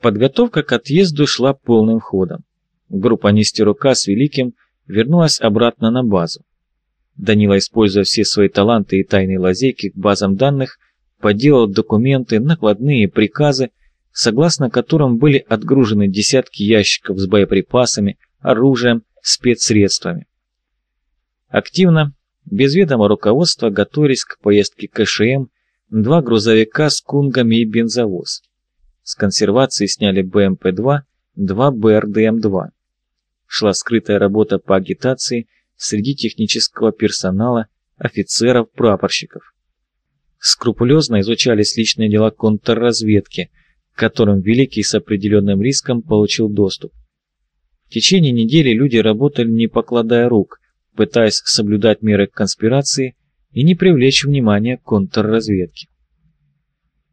Подготовка к отъезду шла полным ходом. Группа Нестерука с Великим вернулась обратно на базу. Данила, используя все свои таланты и тайные лазейки к базам данных, поделал документы, накладные приказы, согласно которым были отгружены десятки ящиков с боеприпасами, оружием, спецсредствами. Активно, без ведома руководства, готовились к поездке КШМ два грузовика с кунгами и бензовоз. С консервации сняли БМП-2, два БРДМ-2. Шла скрытая работа по агитации среди технического персонала, офицеров, прапорщиков. Скрупулезно изучались личные дела контрразведки, к которым Великий с определенным риском получил доступ. В течение недели люди работали не покладая рук, пытаясь соблюдать меры конспирации и не привлечь внимание контрразведки.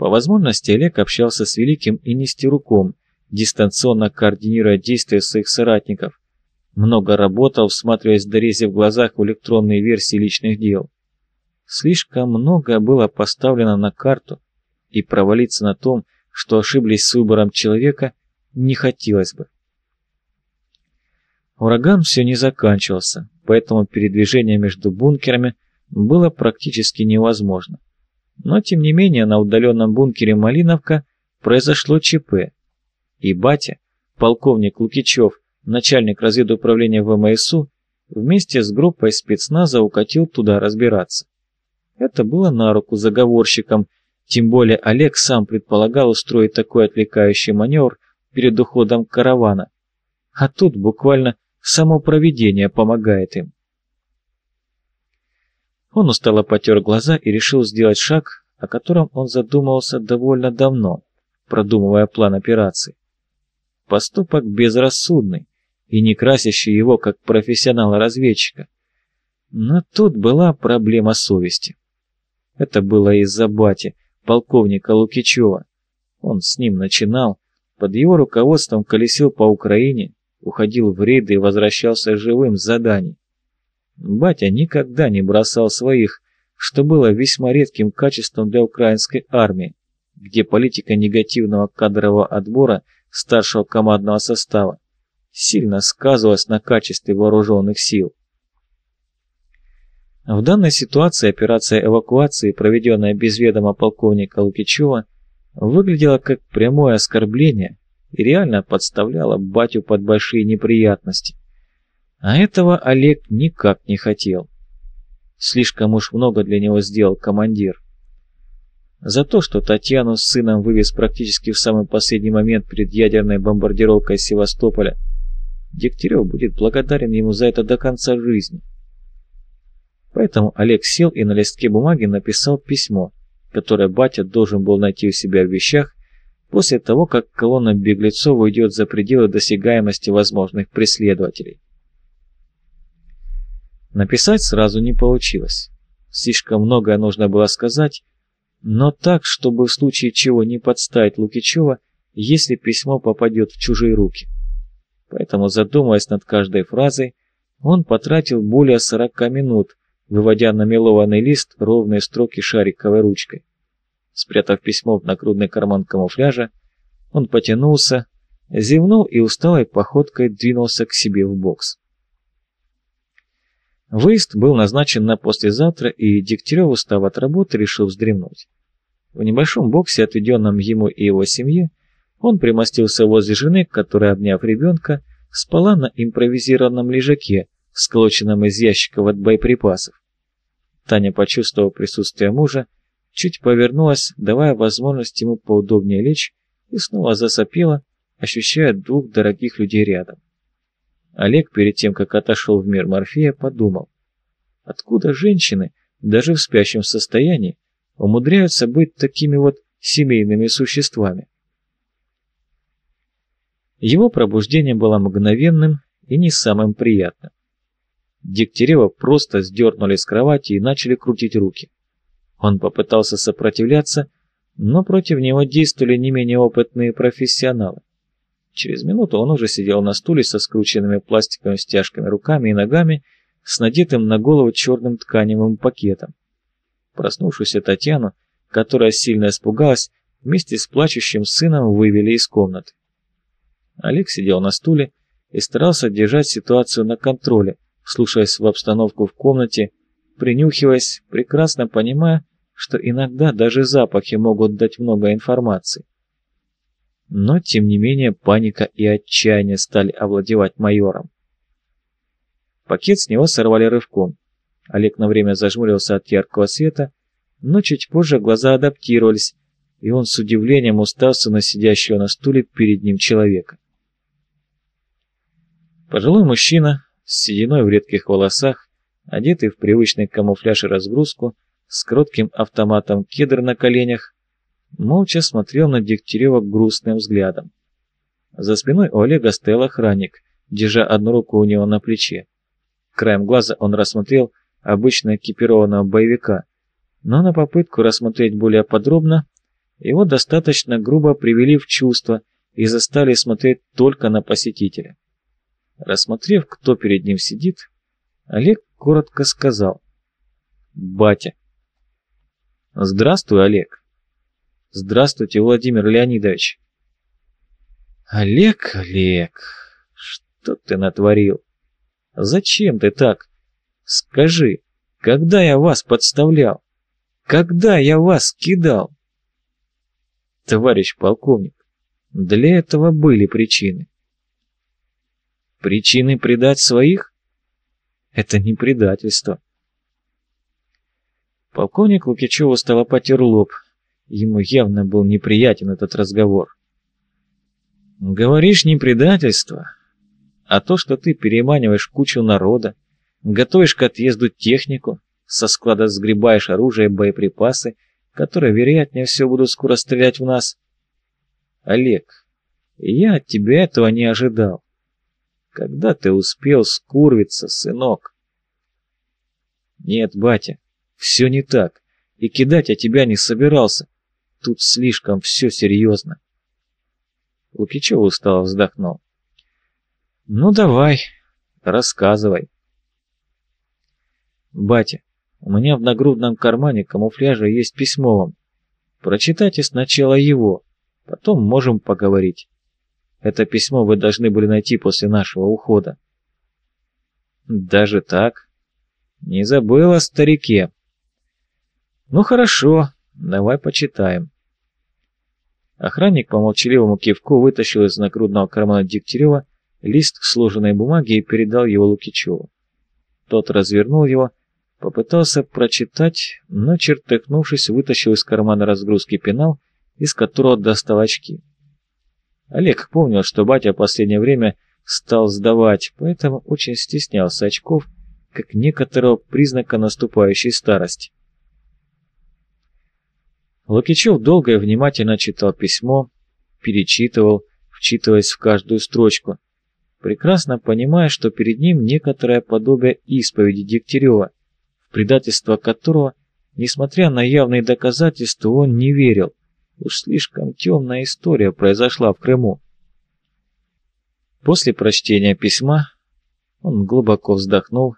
По возможности Олег общался с Великим и Нестеруком, дистанционно координируя действия своих соратников, много работал, всматриваясь до рези в глазах в электронные версии личных дел. Слишком много было поставлено на карту, и провалиться на том, что ошиблись с выбором человека, не хотелось бы. Ураган все не заканчивался, поэтому передвижение между бункерами было практически невозможно. Но, тем не менее, на удаленном бункере Малиновка произошло ЧП, и батя, полковник Лукичев, начальник разведуправления ВМСУ, вместе с группой спецназа укатил туда разбираться. Это было на руку заговорщикам, тем более Олег сам предполагал устроить такой отвлекающий маневр перед уходом каравана. А тут буквально само провидение помогает им. Он устало потер глаза и решил сделать шаг, о котором он задумывался довольно давно, продумывая план операции. Поступок безрассудный, и не красящий его как профессионала-разведчика. Но тут была проблема совести. Это было из-за бати, полковника Лукичева. Он с ним начинал, под его руководством колесил по Украине, уходил в рейды и возвращался живым с заданий. Батя никогда не бросал своих, что было весьма редким качеством для украинской армии, где политика негативного кадрового отбора старшего командного состава сильно сказывалось на качестве вооруженных сил. В данной ситуации операция эвакуации, проведенная без ведома полковника Лукичева, выглядела как прямое оскорбление и реально подставляла батю под большие неприятности. А этого Олег никак не хотел. Слишком уж много для него сделал командир. За то, что Татьяну с сыном вывез практически в самый последний момент перед ядерной бомбардировкой Севастополя, Дегтярев будет благодарен ему за это до конца жизни. Поэтому Олег сел и на листке бумаги написал письмо, которое батя должен был найти у себя в вещах после того, как колонна беглецов уйдет за пределы досягаемости возможных преследователей. Написать сразу не получилось. Слишком многое нужно было сказать, но так, чтобы в случае чего не подставить Лукичева, если письмо попадет в чужие руки. Поэтому, задумываясь над каждой фразой, он потратил более 40 минут, выводя на мелованный лист ровные строки шариковой ручкой. Спрятав письмо в нагрудный карман камуфляжа, он потянулся, зевнул и усталой походкой двинулся к себе в бокс. Выезд был назначен на послезавтра, и Дегтярев, устав от работы, решил вздремнуть. В небольшом боксе, отведенном ему и его семье, он примостился возле жены, которая, обняв ребенка, спала на импровизированном лежаке, сколоченном из ящиков от боеприпасов. Таня, почувствовав присутствие мужа, чуть повернулась, давая возможность ему поудобнее лечь, и снова засопела, ощущая двух дорогих людей рядом. Олег, перед тем, как отошел в мир Морфея, подумал, откуда женщины, даже в спящем состоянии, умудряются быть такими вот семейными существами. Его пробуждение было мгновенным и не самым приятным. Дегтярева просто сдернули с кровати и начали крутить руки. Он попытался сопротивляться, но против него действовали не менее опытные профессионалы. Через минуту он уже сидел на стуле со скрученными пластиковыми стяжками руками и ногами, с надетым на голову черным тканевым пакетом. Проснувшуюся Татьяну, которая сильно испугалась, вместе с плачущим сыном вывели из комнаты. Олег сидел на стуле и старался держать ситуацию на контроле, слушаясь в обстановку в комнате, принюхиваясь, прекрасно понимая, что иногда даже запахи могут дать много информации. Но, тем не менее, паника и отчаяние стали овладевать майором. Пакет с него сорвали рывком. Олег на время зажмурился от яркого света, но чуть позже глаза адаптировались, и он с удивлением устался на сидящего на стуле перед ним человека. Пожилой мужчина с сединой в редких волосах, одетый в привычный камуфляж и разгрузку, с кротким автоматом кедр на коленях, молча смотрел на Дегтярева грустным взглядом. За спиной у Олега стоял охранник, держа одну руку у него на плече. Краем глаза он рассмотрел обычно экипированного боевика, но на попытку рассмотреть более подробно его достаточно грубо привели в чувство и заставили смотреть только на посетителя. Рассмотрев, кто перед ним сидит, Олег коротко сказал «Батя». «Здравствуй, Олег». «Здравствуйте, Владимир Леонидович». «Олег, Олег, что ты натворил? Зачем ты так? Скажи, когда я вас подставлял? Когда я вас кидал?» «Товарищ полковник, для этого были причины». «Причины предать своих?» «Это не предательство». Полковник Лукичев устало потер лоб. Ему явно был неприятен этот разговор. «Говоришь, не предательство, а то, что ты переманиваешь кучу народа, готовишь к отъезду технику, со склада сгребаешь оружие и боеприпасы, которые, вероятнее всего, будут скоро стрелять в нас. Олег, я от тебя этого не ожидал. Когда ты успел скурвиться, сынок?» «Нет, батя, все не так, и кидать я тебя не собирался. Тут слишком все серьезно. Лукичев устало вздохнул. Ну давай, рассказывай. Батя, у меня в нагрудном кармане камуфляжа есть письмо вам. Прочитайте сначала его, потом можем поговорить. Это письмо вы должны были найти после нашего ухода. Даже так? Не забыл о старике. «Ну хорошо, давай почитаем». Охранник по молчаливому кивку вытащил из нагрудного кармана Дегтярева лист сложенной бумаги и передал его Лукичеву. Тот развернул его, попытался прочитать, но, чертыхнувшись, вытащил из кармана разгрузки пенал, из которого достал очки. Олег помнил, что батя в последнее время стал сдавать, поэтому очень стеснялся очков, как некоторого признака наступающей старости. Лукичев долго и внимательно читал письмо, перечитывал, вчитываясь в каждую строчку, прекрасно понимая, что перед ним некоторое подобие исповеди Дегтярева, в предательство которого, несмотря на явные доказательства, он не верил. Уж слишком темная история произошла в Крыму. После прочтения письма он глубоко вздохнул,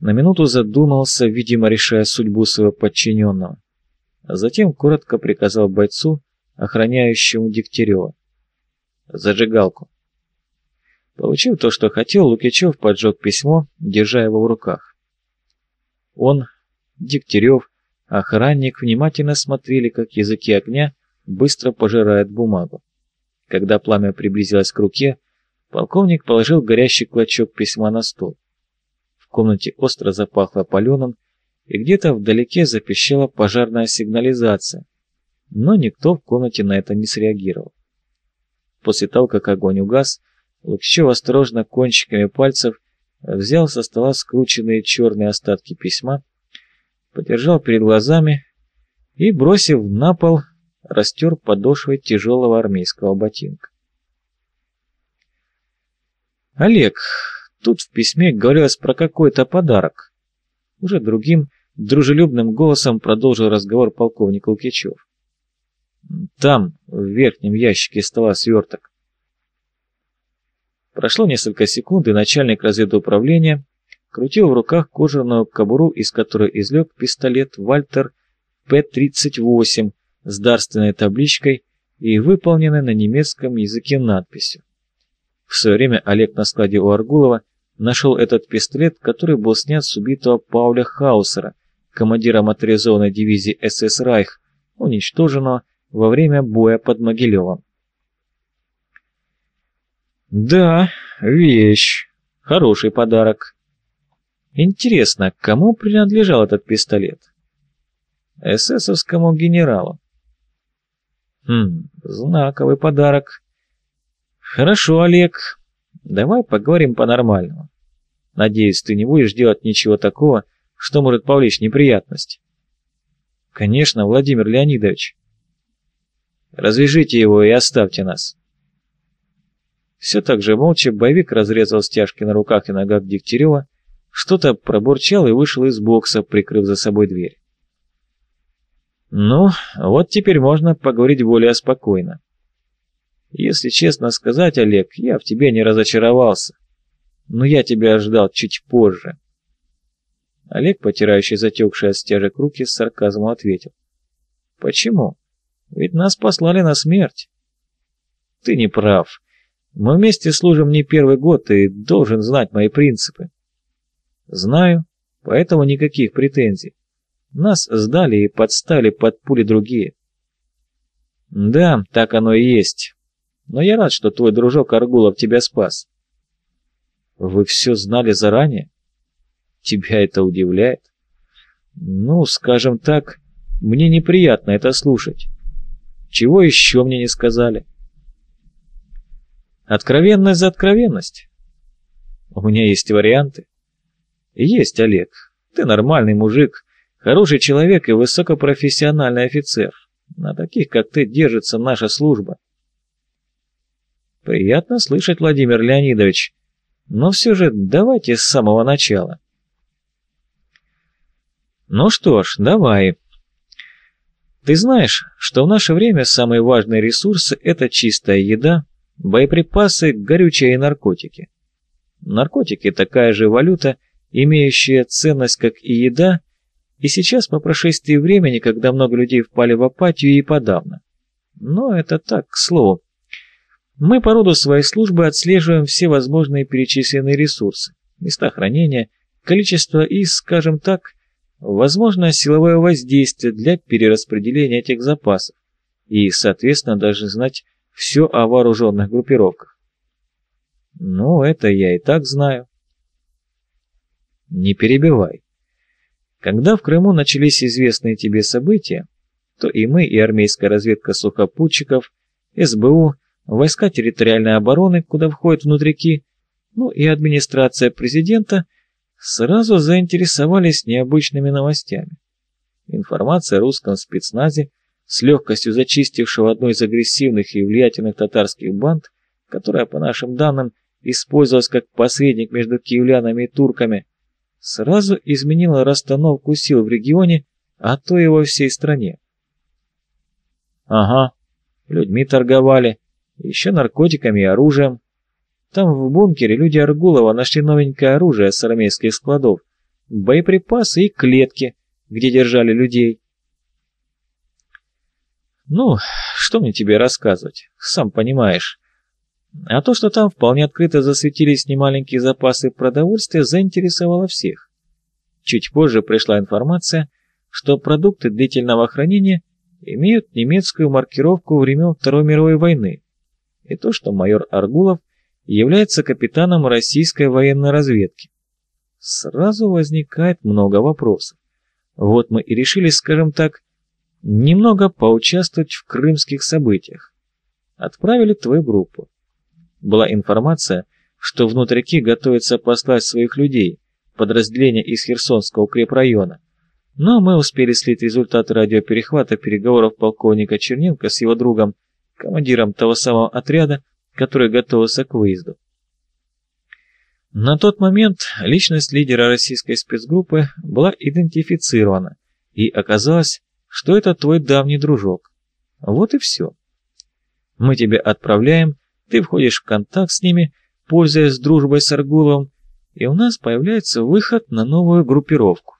на минуту задумался, видимо, решая судьбу своего подчиненного затем коротко приказал бойцу, охраняющему Дегтярева. «Зажигалку». Получив то, что хотел, Лукичев поджег письмо, держа его в руках. Он, Дегтярев, охранник внимательно смотрели, как языки огня быстро пожирают бумагу. Когда пламя приблизилось к руке, полковник положил горящий клочок письма на стол. В комнате остро запахло паленым, и где-то вдалеке запищала пожарная сигнализация, но никто в комнате на это не среагировал. После того, как огонь угас, Лукчев осторожно кончиками пальцев взял со стола скрученные черные остатки письма, подержал перед глазами и, бросив на пол, растер подошвой тяжелого армейского ботинка. «Олег, тут в письме говорилось про какой-то подарок». Уже другим, Дружелюбным голосом продолжил разговор полковник Лукичев. «Там, в верхнем ящике стола сверток». Прошло несколько секунд, и начальник разведуправления крутил в руках кожаную кобуру, из которой извлек пистолет «Вальтер П-38» с дарственной табличкой и выполненной на немецком языке надписью. В свое время Олег на складе у Аргулова нашел этот пистолет, который был снят с убитого Пауля Хаусера, командира моторизованной дивизии СС «Райх», уничтоженного во время боя под Могилевом. «Да, вещь. Хороший подарок. Интересно, кому принадлежал этот пистолет?» «эсэсовскому генералу». «Хм, знаковый подарок. Хорошо, Олег, давай поговорим по-нормальному. Надеюсь, ты не будешь делать ничего такого, что может повлечь неприятность». «Конечно, Владимир Леонидович». «Развяжите его и оставьте нас». Все так же молча боевик разрезал стяжки на руках и ногах Дегтярева, что-то пробурчал и вышел из бокса, прикрыв за собой дверь. Ну, вот теперь можно поговорить более спокойно. Если честно сказать, Олег, я в тебе не разочаровался. Но я тебя ждал чуть позже. Олег, потирающий затекшие от стяжек руки, с сарказмом ответил. Почему? Ведь нас послали на смерть. Ты не прав. Мы вместе служим не первый год, и должен знать мои принципы. Знаю, поэтому никаких претензий. Нас сдали и подстали под пули другие. Да, так оно и есть. Но я рад, что твой дружок Аргулов тебя спас. Вы все знали заранее? Тебя это удивляет? Ну, скажем так, мне неприятно это слушать. Чего еще мне не сказали? Откровенность за откровенность. У меня есть варианты. Есть, Олег. Ты нормальный мужик, хороший человек и высокопрофессиональный офицер. На таких, как ты, держится наша служба. Приятно слышать, Владимир Леонидович. Но все же давайте с самого начала. Ну что ж, давай. Ты знаешь, что в наше время самые важные ресурсы – это чистая еда, боеприпасы, горючее и наркотики. Наркотики – такая же валюта, имеющая ценность, как и еда, и сейчас по прошествии времени, когда много людей впали в апатию и подавно. Но это так, к слову. Мы по роду своей службы отслеживаем все возможные перечисленные ресурсы, места хранения, количество и, скажем так, возможно силовое воздействие для перераспределения этих запасов и, соответственно, даже знать все о вооруженных группировках. Ну, это я и так знаю. Не перебивай. Когда в Крыму начались известные тебе события, то и мы, и армейская разведка сухопутчиков, СБУ, войска территориальной обороны, куда входят внутрики, ну и администрация президента сразу заинтересовались необычными новостями. Информация о русском спецназе с легкостью зачистившего одну из агрессивных и влиятельных татарских банд, которая, по нашим данным, использовалась как посредник между киевлянами и турками, сразу изменила расстановку сил в регионе, а то и во всей стране. Ага, людьми торговали, еще наркотиками и оружием. Там в бункере люди Аргулова нашли новенькое оружие с армейских складов, боеприпасы и клетки, где держали людей. Ну, что мне тебе рассказывать, сам понимаешь. А то, что там вполне открыто засветились немаленькие запасы продовольствия, заинтересовало всех. Чуть позже пришла информация, что продукты длительного хранения имеют немецкую маркировку времен Второй мировой войны, и то, что майор Аргулов является капитаном российской военной разведки. Сразу возникает много вопросов. Вот мы и решили, скажем так, немного поучаствовать в крымских событиях. Отправили твою группу. Была информация, что внутрики готовятся послать своих людей, подразделения из Херсонского укрепрайона. Но мы успели слить результаты радиоперехвата переговоров полковника Черненко с его другом, командиром того самого отряда, который готовился к выезду. На тот момент личность лидера российской спецгруппы была идентифицирована, и оказалось, что это твой давний дружок. Вот и все. Мы тебя отправляем, ты входишь в контакт с ними, пользуясь дружбой с Аргуловым, и у нас появляется выход на новую группировку.